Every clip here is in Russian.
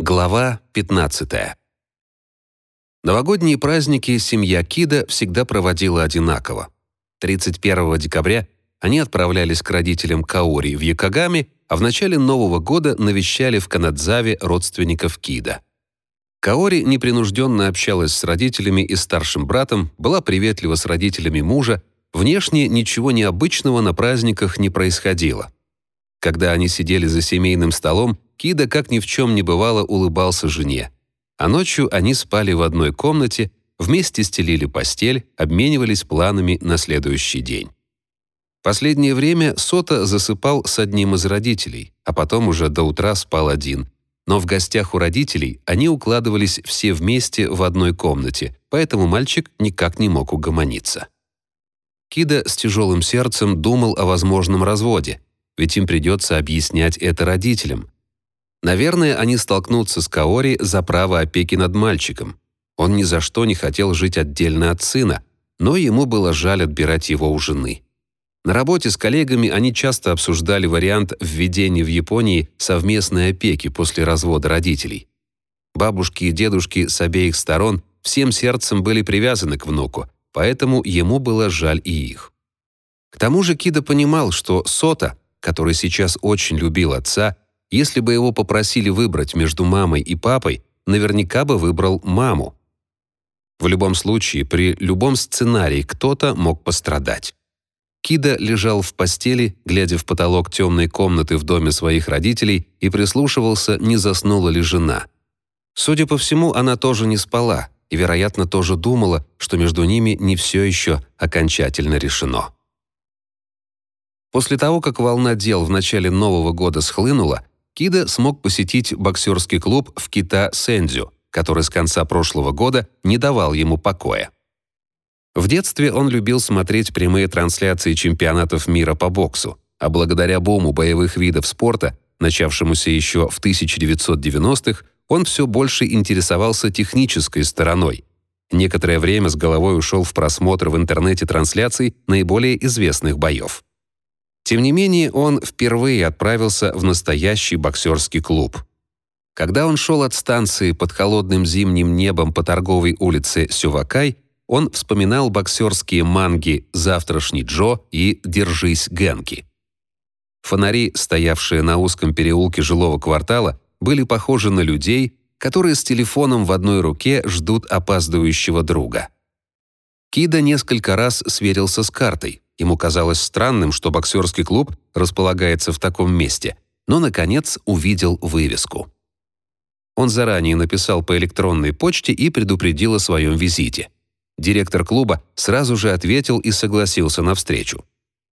Глава 15. Новогодние праздники семья Кида всегда проводила одинаково. 31 декабря они отправлялись к родителям Каори в Якогаме, а в начале Нового года навещали в Канадзаве родственников Кида. Каори непринужденно общалась с родителями и старшим братом, была приветлива с родителями мужа, внешне ничего необычного на праздниках не происходило. Когда они сидели за семейным столом, Кида, как ни в чем не бывало, улыбался жене. А ночью они спали в одной комнате, вместе стелили постель, обменивались планами на следующий день. Последнее время Сота засыпал с одним из родителей, а потом уже до утра спал один. Но в гостях у родителей они укладывались все вместе в одной комнате, поэтому мальчик никак не мог угомониться. Кида с тяжелым сердцем думал о возможном разводе, ведь им придется объяснять это родителям, Наверное, они столкнутся с Каори за право опеки над мальчиком. Он ни за что не хотел жить отдельно от сына, но ему было жаль отбирать его у жены. На работе с коллегами они часто обсуждали вариант введения в Японии совместной опеки после развода родителей. Бабушки и дедушки с обеих сторон всем сердцем были привязаны к внуку, поэтому ему было жаль и их. К тому же Кида понимал, что Сота, который сейчас очень любил отца, если бы его попросили выбрать между мамой и папой, наверняка бы выбрал маму. В любом случае, при любом сценарии кто-то мог пострадать. Кида лежал в постели, глядя в потолок темной комнаты в доме своих родителей и прислушивался, не заснула ли жена. Судя по всему, она тоже не спала и, вероятно, тоже думала, что между ними не все еще окончательно решено. После того, как волна дел в начале Нового года схлынула, Кида смог посетить боксерский клуб в Кита-Сэндзю, который с конца прошлого года не давал ему покоя. В детстве он любил смотреть прямые трансляции чемпионатов мира по боксу, а благодаря буму боевых видов спорта, начавшемуся еще в 1990-х, он все больше интересовался технической стороной. Некоторое время с головой ушел в просмотр в интернете трансляций наиболее известных боев. Тем не менее, он впервые отправился в настоящий боксерский клуб. Когда он шел от станции под холодным зимним небом по торговой улице Сювакай, он вспоминал боксерские манги «Завтрашний Джо» и «Держись, Генки». Фонари, стоявшие на узком переулке жилого квартала, были похожи на людей, которые с телефоном в одной руке ждут опаздывающего друга. Кида несколько раз сверился с картой. Ему казалось странным, что боксерский клуб располагается в таком месте, но, наконец, увидел вывеску. Он заранее написал по электронной почте и предупредил о своем визите. Директор клуба сразу же ответил и согласился на встречу.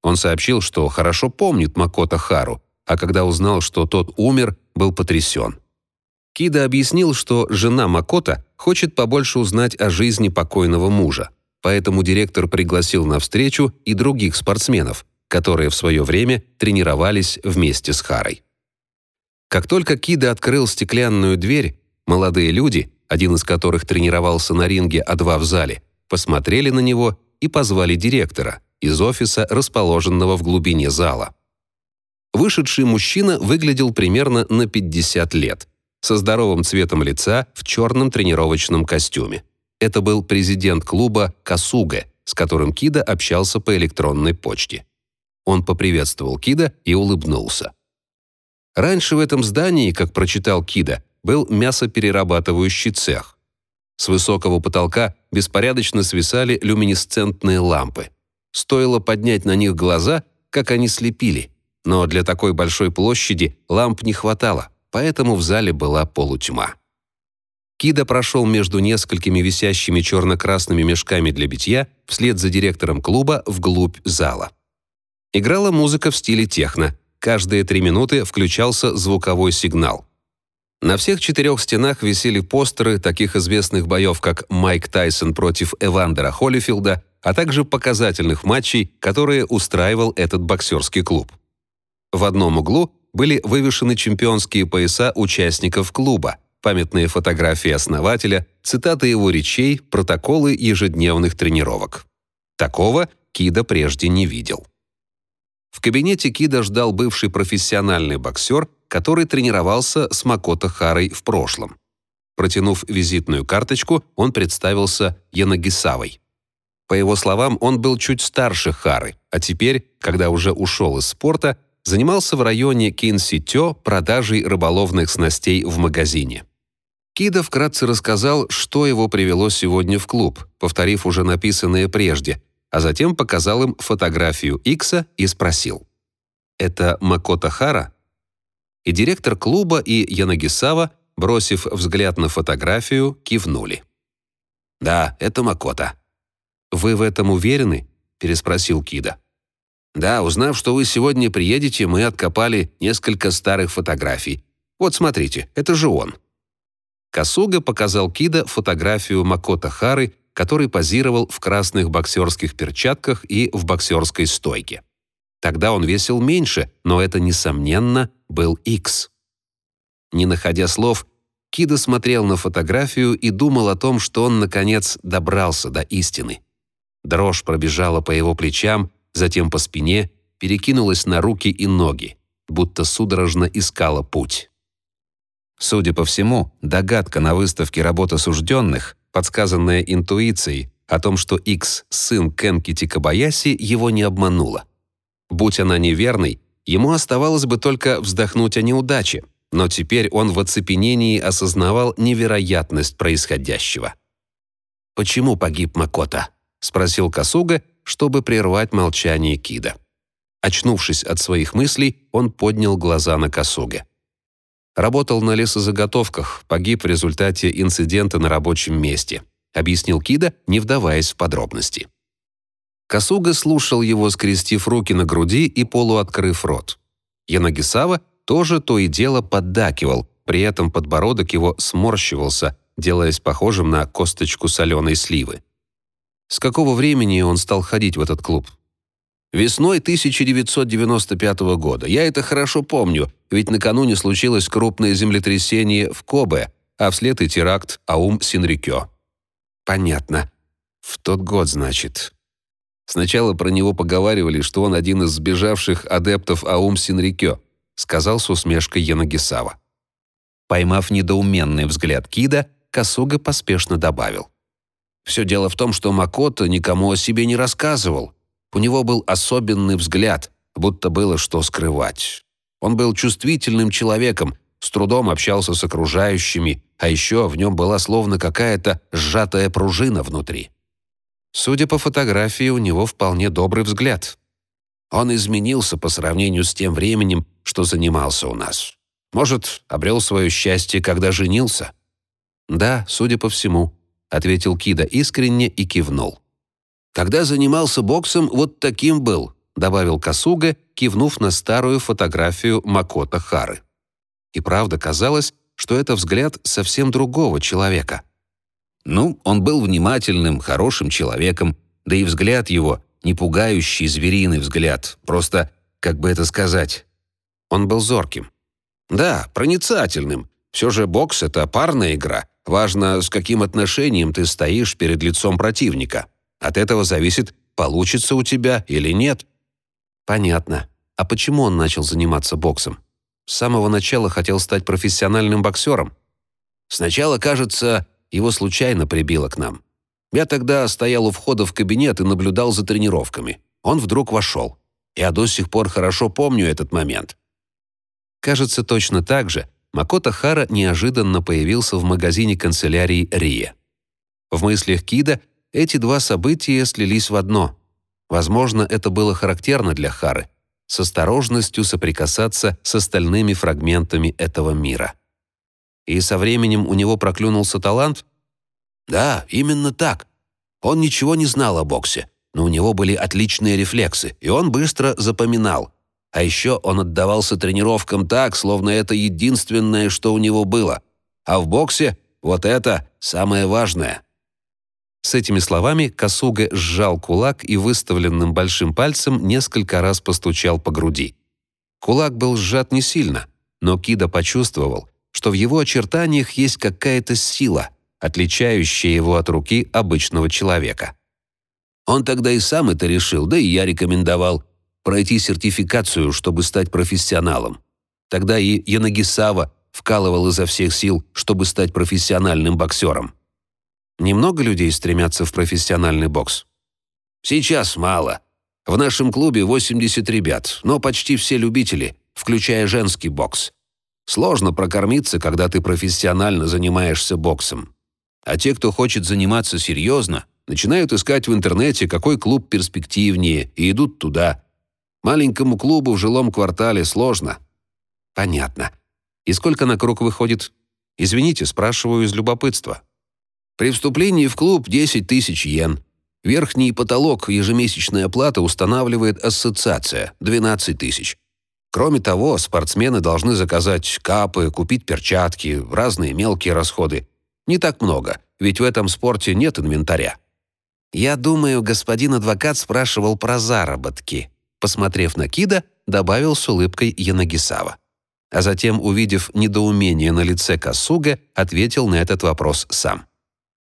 Он сообщил, что хорошо помнит Макото Хару, а когда узнал, что тот умер, был потрясен. Кида объяснил, что жена Макото хочет побольше узнать о жизни покойного мужа поэтому директор пригласил на встречу и других спортсменов, которые в свое время тренировались вместе с Харой. Как только Кида открыл стеклянную дверь, молодые люди, один из которых тренировался на ринге, а два в зале, посмотрели на него и позвали директора из офиса, расположенного в глубине зала. Вышедший мужчина выглядел примерно на 50 лет, со здоровым цветом лица в черном тренировочном костюме. Это был президент клуба Касуга, с которым Кида общался по электронной почте. Он поприветствовал Кида и улыбнулся. Раньше в этом здании, как прочитал Кида, был мясоперерабатывающий цех. С высокого потолка беспорядочно свисали люминесцентные лампы. Стоило поднять на них глаза, как они слепили. Но для такой большой площади ламп не хватало, поэтому в зале была полутьма. Кида прошел между несколькими висящими черно-красными мешками для битья вслед за директором клуба вглубь зала. Играла музыка в стиле техно. Каждые три минуты включался звуковой сигнал. На всех четырех стенах висели постеры таких известных боев, как Майк Тайсон против Эвандера Холлифилда, а также показательных матчей, которые устраивал этот боксерский клуб. В одном углу были вывешены чемпионские пояса участников клуба – памятные фотографии основателя, цитаты его речей, протоколы ежедневных тренировок. Такого Кида прежде не видел. В кабинете Кида ждал бывший профессиональный боксер, который тренировался с Макото Харой в прошлом. Протянув визитную карточку, он представился Янагисавой. По его словам, он был чуть старше Хары, а теперь, когда уже ушел из спорта, занимался в районе Кинситё продажей рыболовных снастей в магазине. Кида вкратце рассказал, что его привело сегодня в клуб, повторив уже написанное прежде, а затем показал им фотографию Икса и спросил. «Это Макото Хара?» И директор клуба и Янагисава, бросив взгляд на фотографию, кивнули. «Да, это Макото». «Вы в этом уверены?» – переспросил Кида. «Да, узнав, что вы сегодня приедете, мы откопали несколько старых фотографий. Вот смотрите, это же он». Касуга показал Кида фотографию Макото Хары, который позировал в красных боксерских перчатках и в боксерской стойке. Тогда он весил меньше, но это, несомненно, был Икс. Не находя слов, Кида смотрел на фотографию и думал о том, что он, наконец, добрался до истины. Дрожь пробежала по его плечам, затем по спине, перекинулась на руки и ноги, будто судорожно искала путь. Судя по всему, догадка на выставке работ осужденных, подсказанная интуицией о том, что Икс – сын Кенки Тикабаяси, его не обманула. Будь она неверной, ему оставалось бы только вздохнуть о неудаче, но теперь он в оцепенении осознавал невероятность происходящего. «Почему погиб Макота?» — спросил Касуга, чтобы прервать молчание Кида. Очнувшись от своих мыслей, он поднял глаза на Касуга. Работал на лесозаготовках, погиб в результате инцидента на рабочем месте, объяснил Кида, не вдаваясь в подробности. Касуга слушал его, скрестив руки на груди и полуоткрыв рот. Янагисава тоже то и дело поддакивал, при этом подбородок его сморщивался, делаясь похожим на косточку соленой сливы. С какого времени он стал ходить в этот клуб? Весной 1995 года. Я это хорошо помню, ведь накануне случилось крупное землетрясение в Кобе, а вслед и теракт Аум Синрикё. Понятно. В тот год, значит. Сначала про него поговаривали, что он один из сбежавших адептов Аум Синрикё, сказал с усмешкой Янагисава. Поймав недоуменный взгляд Кида, Касуга поспешно добавил. Все дело в том, что Макото никому о себе не рассказывал. У него был особенный взгляд, будто было что скрывать. Он был чувствительным человеком, с трудом общался с окружающими, а еще в нем была словно какая-то сжатая пружина внутри. Судя по фотографии, у него вполне добрый взгляд. Он изменился по сравнению с тем временем, что занимался у нас. Может, обрел свое счастье, когда женился? Да, судя по всему. — ответил Кида искренне и кивнул. «Когда занимался боксом, вот таким был», — добавил Касуга, кивнув на старую фотографию Макото Хары. И правда казалось, что это взгляд совсем другого человека. Ну, он был внимательным, хорошим человеком, да и взгляд его — не пугающий звериный взгляд, просто, как бы это сказать, он был зорким. Да, проницательным. Все же бокс — это парная игра — Важно, с каким отношением ты стоишь перед лицом противника. От этого зависит, получится у тебя или нет. Понятно. А почему он начал заниматься боксом? С самого начала хотел стать профессиональным боксером. Сначала, кажется, его случайно прибило к нам. Я тогда стоял у входа в кабинет и наблюдал за тренировками. Он вдруг вошел. Я до сих пор хорошо помню этот момент. Кажется, точно так же Макото Хара неожиданно появился в магазине канцелярии Рия. В мыслях Кида эти два события слились в одно. Возможно, это было характерно для Хары — с осторожностью соприкасаться с остальными фрагментами этого мира. И со временем у него проклюнулся талант? Да, именно так. Он ничего не знал о боксе, но у него были отличные рефлексы, и он быстро запоминал — а еще он отдавался тренировкам так, словно это единственное, что у него было. А в боксе вот это самое важное. С этими словами Касуга сжал кулак и выставленным большим пальцем несколько раз постучал по груди. Кулак был сжат не сильно, но Кида почувствовал, что в его очертаниях есть какая-то сила, отличающая его от руки обычного человека. Он тогда и сам это решил, да и я рекомендовал пройти сертификацию, чтобы стать профессионалом. Тогда и Янагисава вкалывал изо всех сил, чтобы стать профессиональным боксером. Немного людей стремятся в профессиональный бокс. Сейчас мало. В нашем клубе 80 ребят, но почти все любители, включая женский бокс. Сложно прокормиться, когда ты профессионально занимаешься боксом. А те, кто хочет заниматься серьезно, начинают искать в интернете, какой клуб перспективнее, и идут туда. Маленькому клубу в жилом квартале сложно. Понятно. И сколько на круг выходит? Извините, спрашиваю из любопытства. При вступлении в клуб 10 тысяч йен. Верхний потолок ежемесячной оплаты устанавливает ассоциация – 12 тысяч. Кроме того, спортсмены должны заказать капы, купить перчатки, разные мелкие расходы. Не так много, ведь в этом спорте нет инвентаря. Я думаю, господин адвокат спрашивал про заработки. Посмотрев на Кида, добавил с улыбкой Янагисава. А затем, увидев недоумение на лице Касуга, ответил на этот вопрос сам.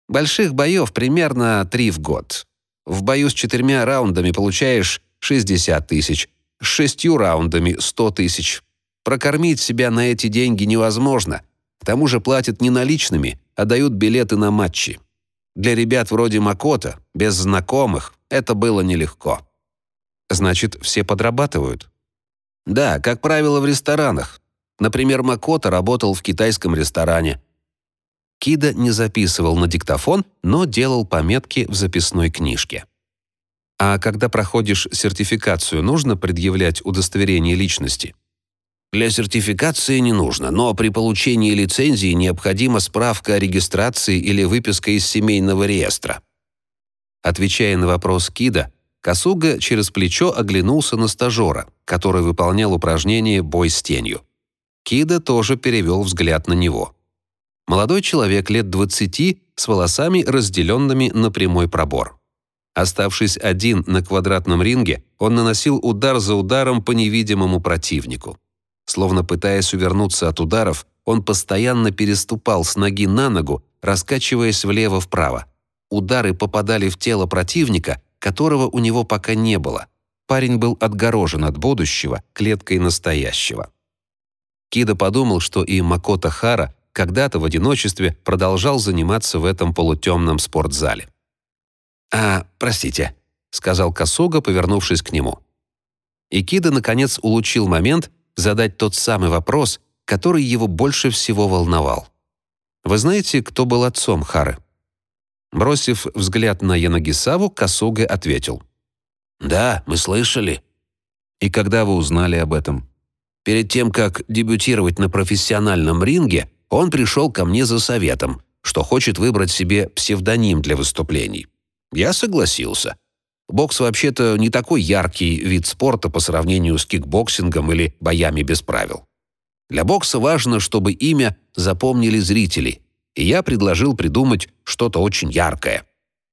Больших боев примерно три в год. В бою с четырьмя раундами получаешь 60 тысяч, с шестью раундами 100 тысяч. Прокормить себя на эти деньги невозможно. К тому же платят не наличными, а дают билеты на матчи. Для ребят вроде Макота, без знакомых, это было нелегко. Значит, все подрабатывают? Да, как правило, в ресторанах. Например, Макота работал в китайском ресторане. Кида не записывал на диктофон, но делал пометки в записной книжке. А когда проходишь сертификацию, нужно предъявлять удостоверение личности? Для сертификации не нужно, но при получении лицензии необходима справка о регистрации или выписка из семейного реестра. Отвечая на вопрос Кида, Касуга через плечо оглянулся на стажера, который выполнял упражнение «Бой с тенью». Кида тоже перевел взгляд на него. Молодой человек лет 20 с волосами, разделенными на прямой пробор. Оставшись один на квадратном ринге, он наносил удар за ударом по невидимому противнику. Словно пытаясь увернуться от ударов, он постоянно переступал с ноги на ногу, раскачиваясь влево-вправо. Удары попадали в тело противника, которого у него пока не было. Парень был отгорожен от будущего клеткой настоящего. Кида подумал, что и Макото Хара когда-то в одиночестве продолжал заниматься в этом полутемном спортзале. «А, простите», — сказал Косуга, повернувшись к нему. Икида, наконец, улучил момент задать тот самый вопрос, который его больше всего волновал. «Вы знаете, кто был отцом Хары?» Бросив взгляд на Янагисаву, Косуга ответил. «Да, мы слышали». «И когда вы узнали об этом?» «Перед тем, как дебютировать на профессиональном ринге, он пришел ко мне за советом, что хочет выбрать себе псевдоним для выступлений. Я согласился. Бокс вообще-то не такой яркий вид спорта по сравнению с кикбоксингом или боями без правил. Для бокса важно, чтобы имя запомнили зрители, и я предложил придумать что-то очень яркое.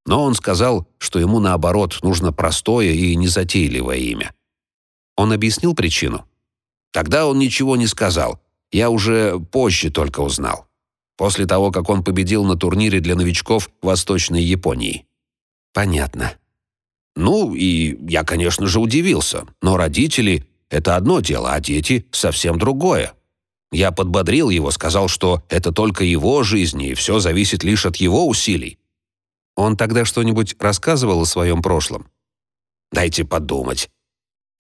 Но он сказал, что ему наоборот нужно простое и незатейливое имя. Он объяснил причину. Тогда он ничего не сказал. Я уже позже только узнал. После того, как он победил на турнире для новичков в Восточной Японии. Понятно. Ну, и я, конечно же, удивился. Но родители — это одно дело, а дети — совсем другое. Я подбодрил его, сказал, что это только его жизнь, и все зависит лишь от его усилий. Он тогда что-нибудь рассказывал о своем прошлом? Дайте подумать.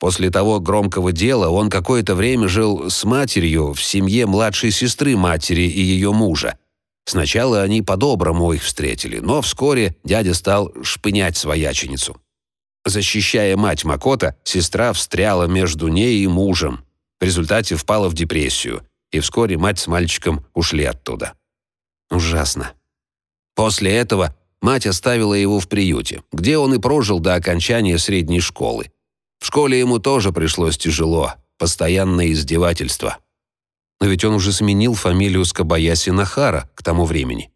После того громкого дела он какое-то время жил с матерью в семье младшей сестры матери и ее мужа. Сначала они по-доброму их встретили, но вскоре дядя стал шпынять свояченицу. Защищая мать Макота, сестра встряла между ней и мужем. В результате впала в депрессию, и вскоре мать с мальчиком ушли оттуда. Ужасно. После этого мать оставила его в приюте, где он и прожил до окончания средней школы. В школе ему тоже пришлось тяжело, постоянное издевательство но ведь он уже сменил фамилию Скабаяси Нахара к тому времени.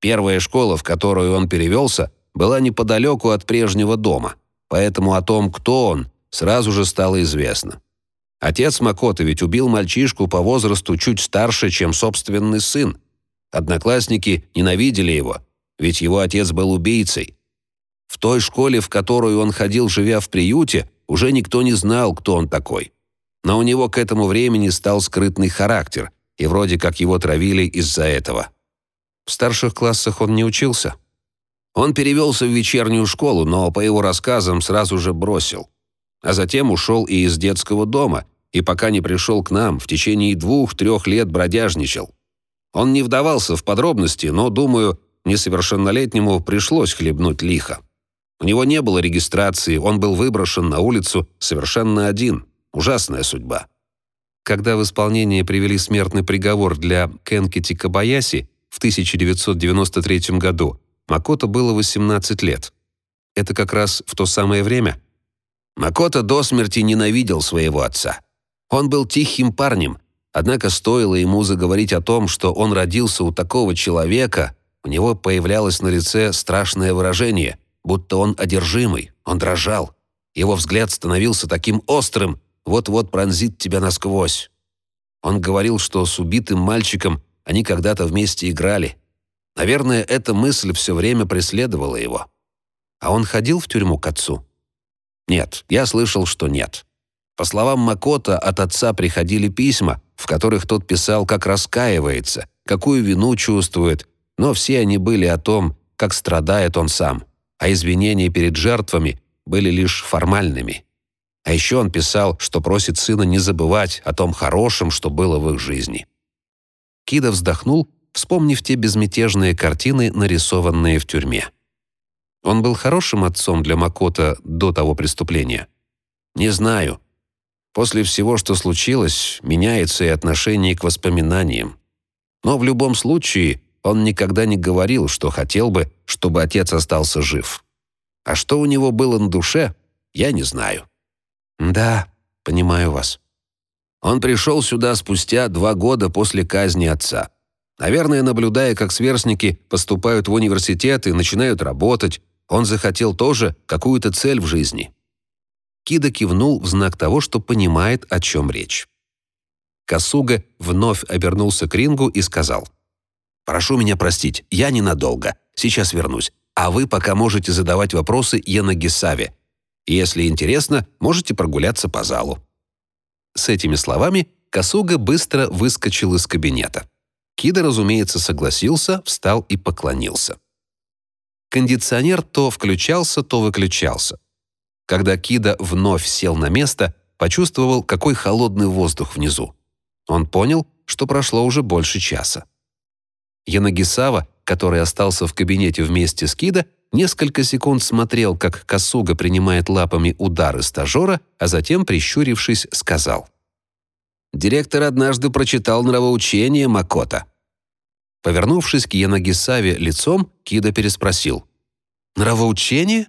Первая школа, в которую он перевелся, была неподалеку от прежнего дома, поэтому о том, кто он, сразу же стало известно. Отец Макота ведь убил мальчишку по возрасту чуть старше, чем собственный сын. Одноклассники ненавидели его, ведь его отец был убийцей. В той школе, в которую он ходил, живя в приюте, уже никто не знал, кто он такой. Но у него к этому времени стал скрытный характер, и вроде как его травили из-за этого. В старших классах он не учился. Он перевелся в вечернюю школу, но, по его рассказам, сразу же бросил. А затем ушел и из детского дома, и пока не пришел к нам, в течение двух-трех лет бродяжничал. Он не вдавался в подробности, но, думаю, несовершеннолетнему пришлось хлебнуть лихо. У него не было регистрации, он был выброшен на улицу совершенно один. Ужасная судьба. Когда в исполнение привели смертный приговор для Кенкити Кабаяси в 1993 году, Макото было 18 лет. Это как раз в то самое время. Макото до смерти ненавидел своего отца. Он был тихим парнем, однако стоило ему заговорить о том, что он родился у такого человека, у него появлялось на лице страшное выражение, будто он одержимый, он дрожал. Его взгляд становился таким острым, вот-вот пронзит тебя насквозь. Он говорил, что с убитым мальчиком они когда-то вместе играли. Наверное, эта мысль все время преследовала его. А он ходил в тюрьму к отцу? Нет, я слышал, что нет. По словам Макота, от отца приходили письма, в которых тот писал, как раскаивается, какую вину чувствует, но все они были о том, как страдает он сам, а извинения перед жертвами были лишь формальными. А еще он писал, что просит сына не забывать о том хорошем, что было в их жизни. Кида вздохнул, вспомнив те безмятежные картины, нарисованные в тюрьме. Он был хорошим отцом для Макота до того преступления. Не знаю. После всего, что случилось, меняется и отношение к воспоминаниям. Но в любом случае он никогда не говорил, что хотел бы, чтобы отец остался жив. А что у него было на душе, я не знаю. «Да, понимаю вас». Он пришел сюда спустя два года после казни отца. Наверное, наблюдая, как сверстники поступают в университет и начинают работать, он захотел тоже какую-то цель в жизни. Кида кивнул в знак того, что понимает, о чем речь. Касуга вновь обернулся к рингу и сказал, «Прошу меня простить, я ненадолго, сейчас вернусь, а вы пока можете задавать вопросы Янагисаве, если интересно, можете прогуляться по залу». С этими словами Касуга быстро выскочил из кабинета. Кида, разумеется, согласился, встал и поклонился. Кондиционер то включался, то выключался. Когда Кида вновь сел на место, почувствовал, какой холодный воздух внизу. Он понял, что прошло уже больше часа. Янагисава, который остался в кабинете вместе с Кида, несколько секунд смотрел, как Косуга принимает лапами удары стажера, а затем, прищурившись, сказал. «Директор однажды прочитал нравоучение Макота». Повернувшись к Янагисаве лицом, Кида переспросил. «Нравоучение?»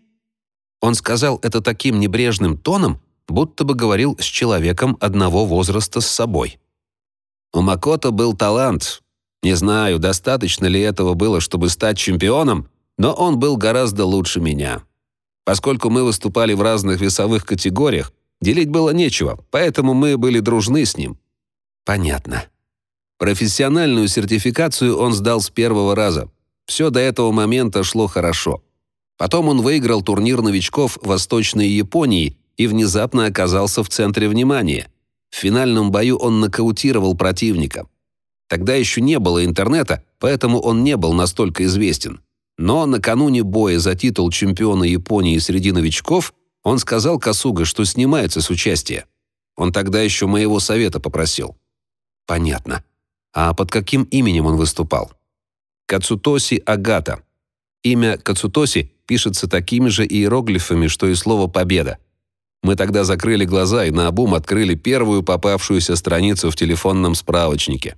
Он сказал это таким небрежным тоном, будто бы говорил с человеком одного возраста с собой. «У Макота был талант. Не знаю, достаточно ли этого было, чтобы стать чемпионом, но он был гораздо лучше меня. Поскольку мы выступали в разных весовых категориях, делить было нечего, поэтому мы были дружны с ним. Понятно. Профессиональную сертификацию он сдал с первого раза. Все до этого момента шло хорошо. Потом он выиграл турнир новичков Восточной Японии и внезапно оказался в центре внимания. В финальном бою он нокаутировал противника. Тогда еще не было интернета, поэтому он не был настолько известен. Но накануне боя за титул чемпиона Японии среди новичков он сказал Касуга, что снимается с участия. Он тогда еще моего совета попросил. Понятно. А под каким именем он выступал? Кацутоси Агата. Имя Кацутоси пишется такими же иероглифами, что и слово «победа». Мы тогда закрыли глаза и наобум открыли первую попавшуюся страницу в телефонном справочнике.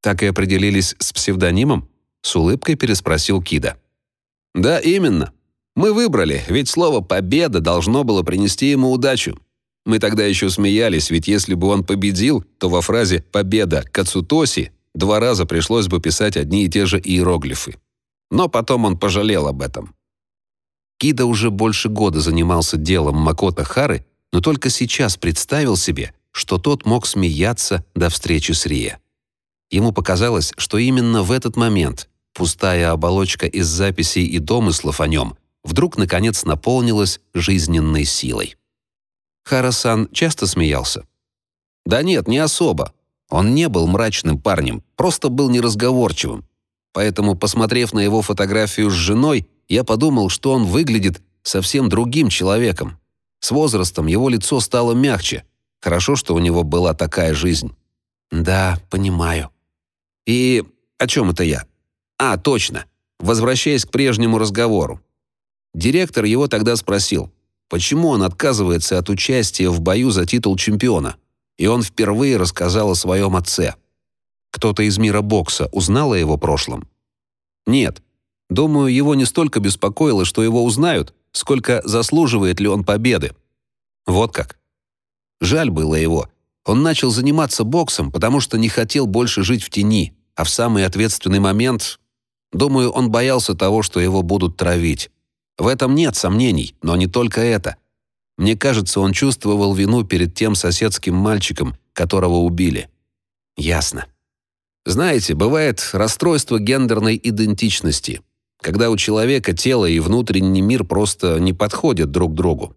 Так и определились с псевдонимом? С улыбкой переспросил Кида. «Да, именно. Мы выбрали, ведь слово «победа» должно было принести ему удачу. Мы тогда еще смеялись, ведь если бы он победил, то во фразе «победа» Кацутоси два раза пришлось бы писать одни и те же иероглифы. Но потом он пожалел об этом. Кида уже больше года занимался делом Макота Хары, но только сейчас представил себе, что тот мог смеяться до встречи с Рие. Ему показалось, что именно в этот момент пустая оболочка из записей и домыслов о нем вдруг, наконец, наполнилась жизненной силой. Харасан часто смеялся. Да нет, не особо. Он не был мрачным парнем, просто был неразговорчивым. Поэтому, посмотрев на его фотографию с женой, я подумал, что он выглядит совсем другим человеком. С возрастом его лицо стало мягче. Хорошо, что у него была такая жизнь. Да, понимаю. И о чем это я? А, точно. Возвращаясь к прежнему разговору. Директор его тогда спросил, почему он отказывается от участия в бою за титул чемпиона. И он впервые рассказал о своем отце. Кто-то из мира бокса узнал о его прошлом? Нет. Думаю, его не столько беспокоило, что его узнают, сколько заслуживает ли он победы. Вот как. Жаль было его. Он начал заниматься боксом, потому что не хотел больше жить в тени, а в самый ответственный момент... Думаю, он боялся того, что его будут травить. В этом нет сомнений, но не только это. Мне кажется, он чувствовал вину перед тем соседским мальчиком, которого убили. Ясно. Знаете, бывает расстройство гендерной идентичности, когда у человека тело и внутренний мир просто не подходят друг другу.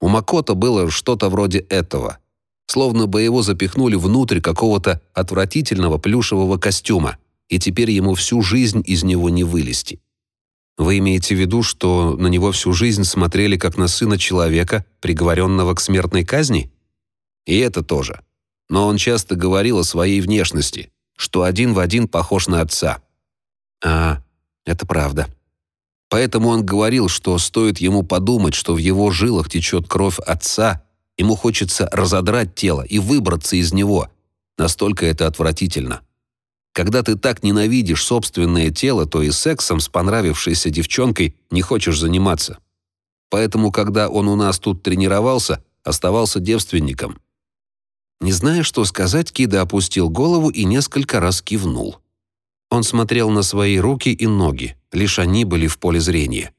У Макото было что-то вроде этого. Словно бы его запихнули внутрь какого-то отвратительного плюшевого костюма, и теперь ему всю жизнь из него не вылезти. Вы имеете в виду, что на него всю жизнь смотрели как на сына человека, приговоренного к смертной казни? И это тоже. Но он часто говорил о своей внешности, что один в один похож на отца. А, это правда. Поэтому он говорил, что стоит ему подумать, что в его жилах течет кровь отца, ему хочется разодрать тело и выбраться из него. Настолько это отвратительно. Когда ты так ненавидишь собственное тело, то и сексом с понравившейся девчонкой не хочешь заниматься. Поэтому, когда он у нас тут тренировался, оставался девственником. Не зная, что сказать, Кида опустил голову и несколько раз кивнул. Он смотрел на свои руки и ноги, лишь они были в поле зрения.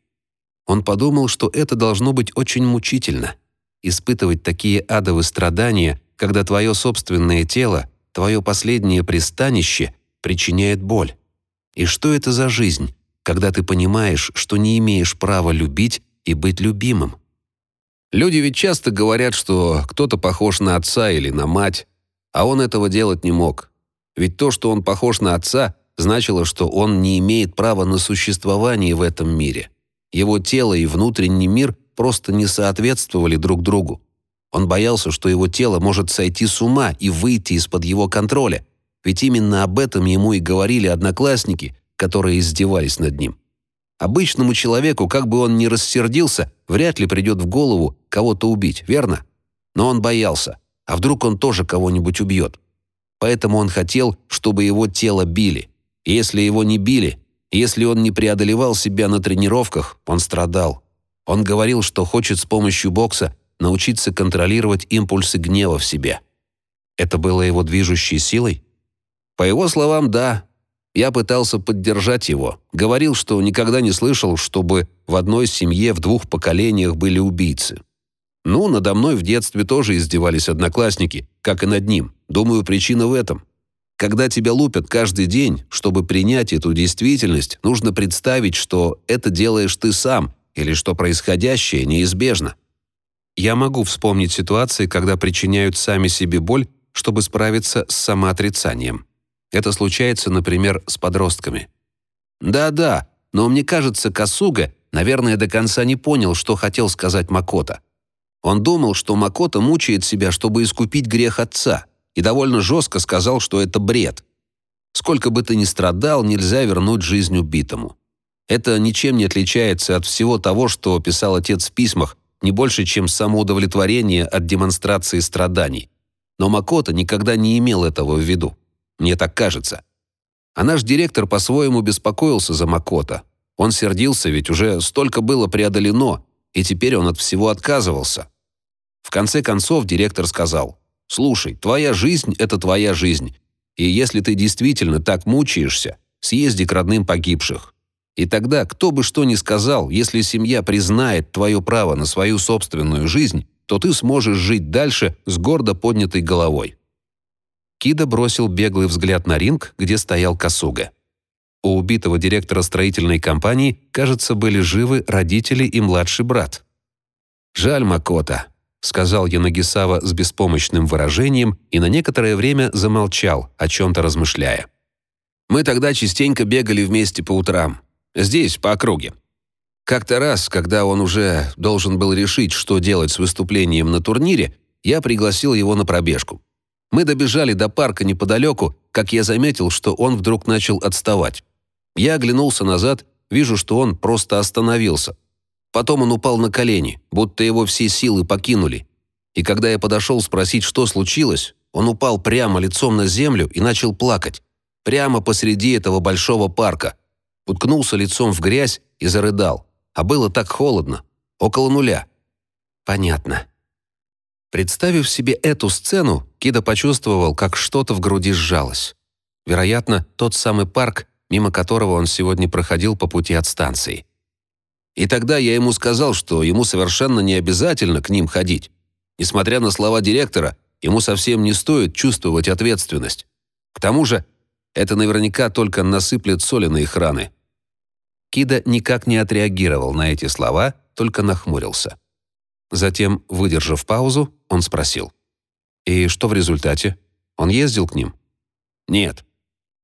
Он подумал, что это должно быть очень мучительно — испытывать такие адовые страдания, когда твое собственное тело, твое последнее пристанище причиняет боль. И что это за жизнь, когда ты понимаешь, что не имеешь права любить и быть любимым? Люди ведь часто говорят, что кто-то похож на отца или на мать, а он этого делать не мог. Ведь то, что он похож на отца, значило, что он не имеет права на существование в этом мире. Его тело и внутренний мир просто не соответствовали друг другу. Он боялся, что его тело может сойти с ума и выйти из-под его контроля, ведь именно об этом ему и говорили одноклассники, которые издевались над ним. Обычному человеку, как бы он ни рассердился, вряд ли придет в голову кого-то убить, верно? Но он боялся. А вдруг он тоже кого-нибудь убьет? Поэтому он хотел, чтобы его тело били. И если его не били, если он не преодолевал себя на тренировках, он страдал. Он говорил, что хочет с помощью бокса научиться контролировать импульсы гнева в себе. Это было его движущей силой? По его словам, да, я пытался поддержать его. Говорил, что никогда не слышал, чтобы в одной семье в двух поколениях были убийцы. Ну, надо мной в детстве тоже издевались одноклассники, как и над ним. Думаю, причина в этом. Когда тебя лупят каждый день, чтобы принять эту действительность, нужно представить, что это делаешь ты сам или что происходящее неизбежно. Я могу вспомнить ситуации, когда причиняют сами себе боль, чтобы справиться с самоотрицанием. Это случается, например, с подростками. Да-да, но мне кажется, Касуга, наверное, до конца не понял, что хотел сказать Макота. Он думал, что Макота мучает себя, чтобы искупить грех отца, и довольно жестко сказал, что это бред. Сколько бы ты ни страдал, нельзя вернуть жизнь убитому. Это ничем не отличается от всего того, что писал отец в письмах, не больше, чем самоудовлетворение от демонстрации страданий. Но Макота никогда не имел этого в виду. Мне так кажется. А наш директор по-своему беспокоился за Макота. Он сердился, ведь уже столько было преодолено, и теперь он от всего отказывался. В конце концов директор сказал, «Слушай, твоя жизнь — это твоя жизнь, и если ты действительно так мучаешься, съезди к родным погибших. И тогда, кто бы что ни сказал, если семья признает твое право на свою собственную жизнь, то ты сможешь жить дальше с гордо поднятой головой. Кида бросил беглый взгляд на ринг, где стоял Касуга. У убитого директора строительной компании, кажется, были живы родители и младший брат. Жаль Макота. сказал Янагисава с беспомощным выражением и на некоторое время замолчал, о чем-то размышляя. «Мы тогда частенько бегали вместе по утрам. Здесь, по округе. Как-то раз, когда он уже должен был решить, что делать с выступлением на турнире, я пригласил его на пробежку. Мы добежали до парка неподалеку, как я заметил, что он вдруг начал отставать. Я оглянулся назад, вижу, что он просто остановился. Потом он упал на колени, будто его все силы покинули. И когда я подошел спросить, что случилось, он упал прямо лицом на землю и начал плакать. Прямо посреди этого большого парка. Уткнулся лицом в грязь и зарыдал а было так холодно, около нуля. Понятно. Представив себе эту сцену, Кида почувствовал, как что-то в груди сжалось. Вероятно, тот самый парк, мимо которого он сегодня проходил по пути от станции. И тогда я ему сказал, что ему совершенно не обязательно к ним ходить. Несмотря на слова директора, ему совсем не стоит чувствовать ответственность. К тому же, это наверняка только насыплет соли на их раны. Кида никак не отреагировал на эти слова, только нахмурился. Затем, выдержав паузу, он спросил. «И что в результате? Он ездил к ним?» «Нет.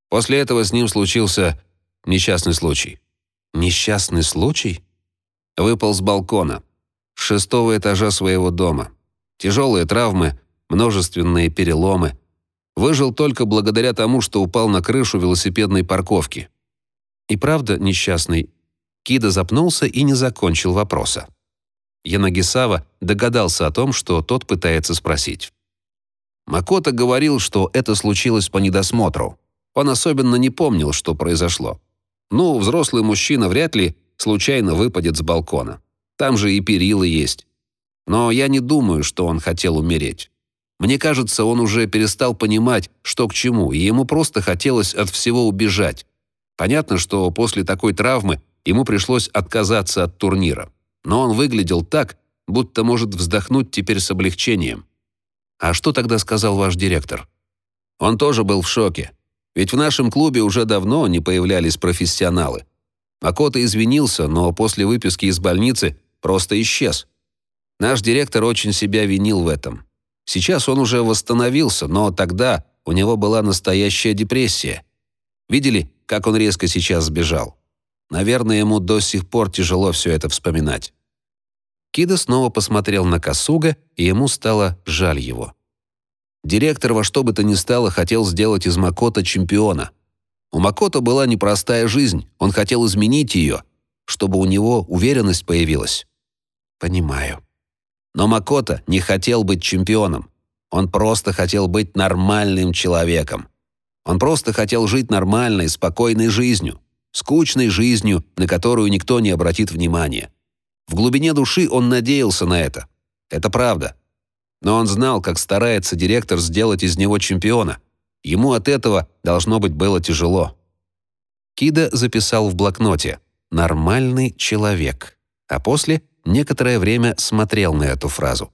После этого с ним случился несчастный случай». «Несчастный случай?» Выпал с балкона, шестого этажа своего дома. Тяжелые травмы, множественные переломы. Выжил только благодаря тому, что упал на крышу велосипедной парковки. И правда несчастный. Кида запнулся и не закончил вопроса. Янагисава догадался о том, что тот пытается спросить. Макото говорил, что это случилось по недосмотру. Он особенно не помнил, что произошло. Ну, взрослый мужчина вряд ли случайно выпадет с балкона. Там же и перила есть. Но я не думаю, что он хотел умереть. Мне кажется, он уже перестал понимать, что к чему, и ему просто хотелось от всего убежать, Понятно, что после такой травмы ему пришлось отказаться от турнира. Но он выглядел так, будто может вздохнуть теперь с облегчением. А что тогда сказал ваш директор? Он тоже был в шоке. Ведь в нашем клубе уже давно не появлялись профессионалы. Макото извинился, но после выписки из больницы просто исчез. Наш директор очень себя винил в этом. Сейчас он уже восстановился, но тогда у него была настоящая депрессия. Видели, как он резко сейчас сбежал. Наверное, ему до сих пор тяжело все это вспоминать. Кида снова посмотрел на Касуга, и ему стало жаль его. Директор во что бы то ни стало хотел сделать из Макото чемпиона. У Макото была непростая жизнь, он хотел изменить ее, чтобы у него уверенность появилась. Понимаю. Но Макото не хотел быть чемпионом. Он просто хотел быть нормальным человеком. Он просто хотел жить нормальной, спокойной жизнью, скучной жизнью, на которую никто не обратит внимания. В глубине души он надеялся на это. Это правда. Но он знал, как старается директор сделать из него чемпиона. Ему от этого, должно быть, было тяжело. Кида записал в блокноте «нормальный человек», а после некоторое время смотрел на эту фразу.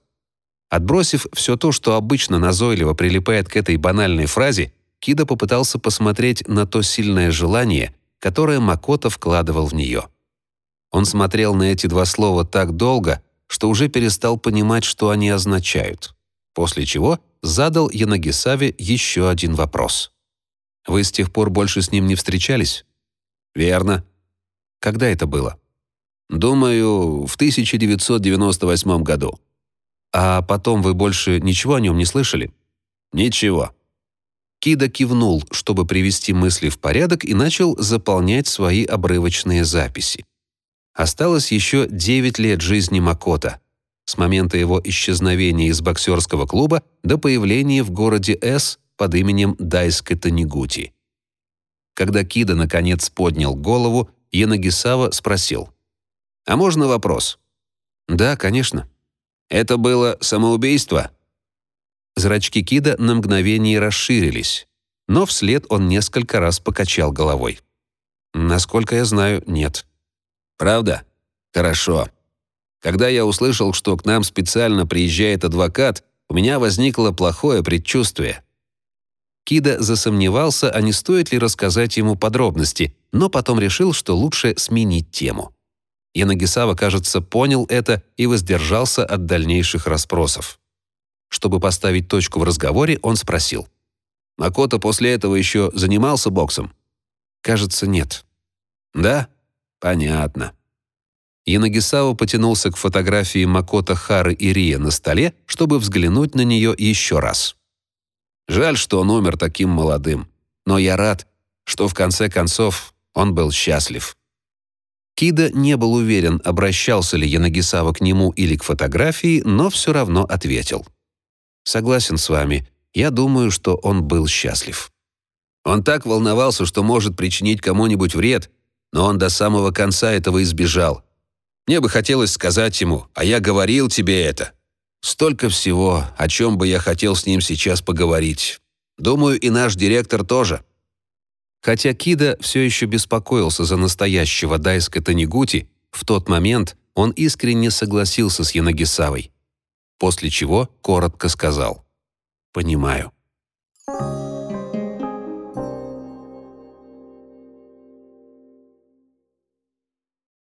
Отбросив все то, что обычно назойливо прилипает к этой банальной фразе, Кида попытался посмотреть на то сильное желание, которое Макото вкладывал в нее. Он смотрел на эти два слова так долго, что уже перестал понимать, что они означают. После чего задал Янагисаве еще один вопрос. «Вы с тех пор больше с ним не встречались?» «Верно». «Когда это было?» «Думаю, в 1998 году». «А потом вы больше ничего о нем не слышали?» «Ничего». Кида кивнул, чтобы привести мысли в порядок, и начал заполнять свои обрывочные записи. Осталось еще 9 лет жизни Макота, с момента его исчезновения из боксерского клуба до появления в городе С под именем Дайска Танигути. Когда Кида наконец поднял голову, Янагисава спросил. «А можно вопрос?» «Да, конечно». «Это было самоубийство?» Зрачки Кида на мгновение расширились, но вслед он несколько раз покачал головой. «Насколько я знаю, нет». «Правда? Хорошо. Когда я услышал, что к нам специально приезжает адвокат, у меня возникло плохое предчувствие». Кида засомневался, а не стоит ли рассказать ему подробности, но потом решил, что лучше сменить тему. Янагисава, кажется, понял это и воздержался от дальнейших расспросов. Чтобы поставить точку в разговоре, он спросил. «Макото после этого еще занимался боксом?» «Кажется, нет». «Да? Понятно». Янагисава потянулся к фотографии Макото Хары и Рия на столе, чтобы взглянуть на нее еще раз. Жаль, что он умер таким молодым, но я рад, что в конце концов он был счастлив. Кида не был уверен, обращался ли Янагисава к нему или к фотографии, но все равно ответил. «Согласен с вами. Я думаю, что он был счастлив». Он так волновался, что может причинить кому-нибудь вред, но он до самого конца этого избежал. Мне бы хотелось сказать ему, а я говорил тебе это. Столько всего, о чем бы я хотел с ним сейчас поговорить. Думаю, и наш директор тоже. Хотя Кида все еще беспокоился за настоящего Дайска Танигути, в тот момент он искренне согласился с Янагисавой. После чего коротко сказал «Понимаю».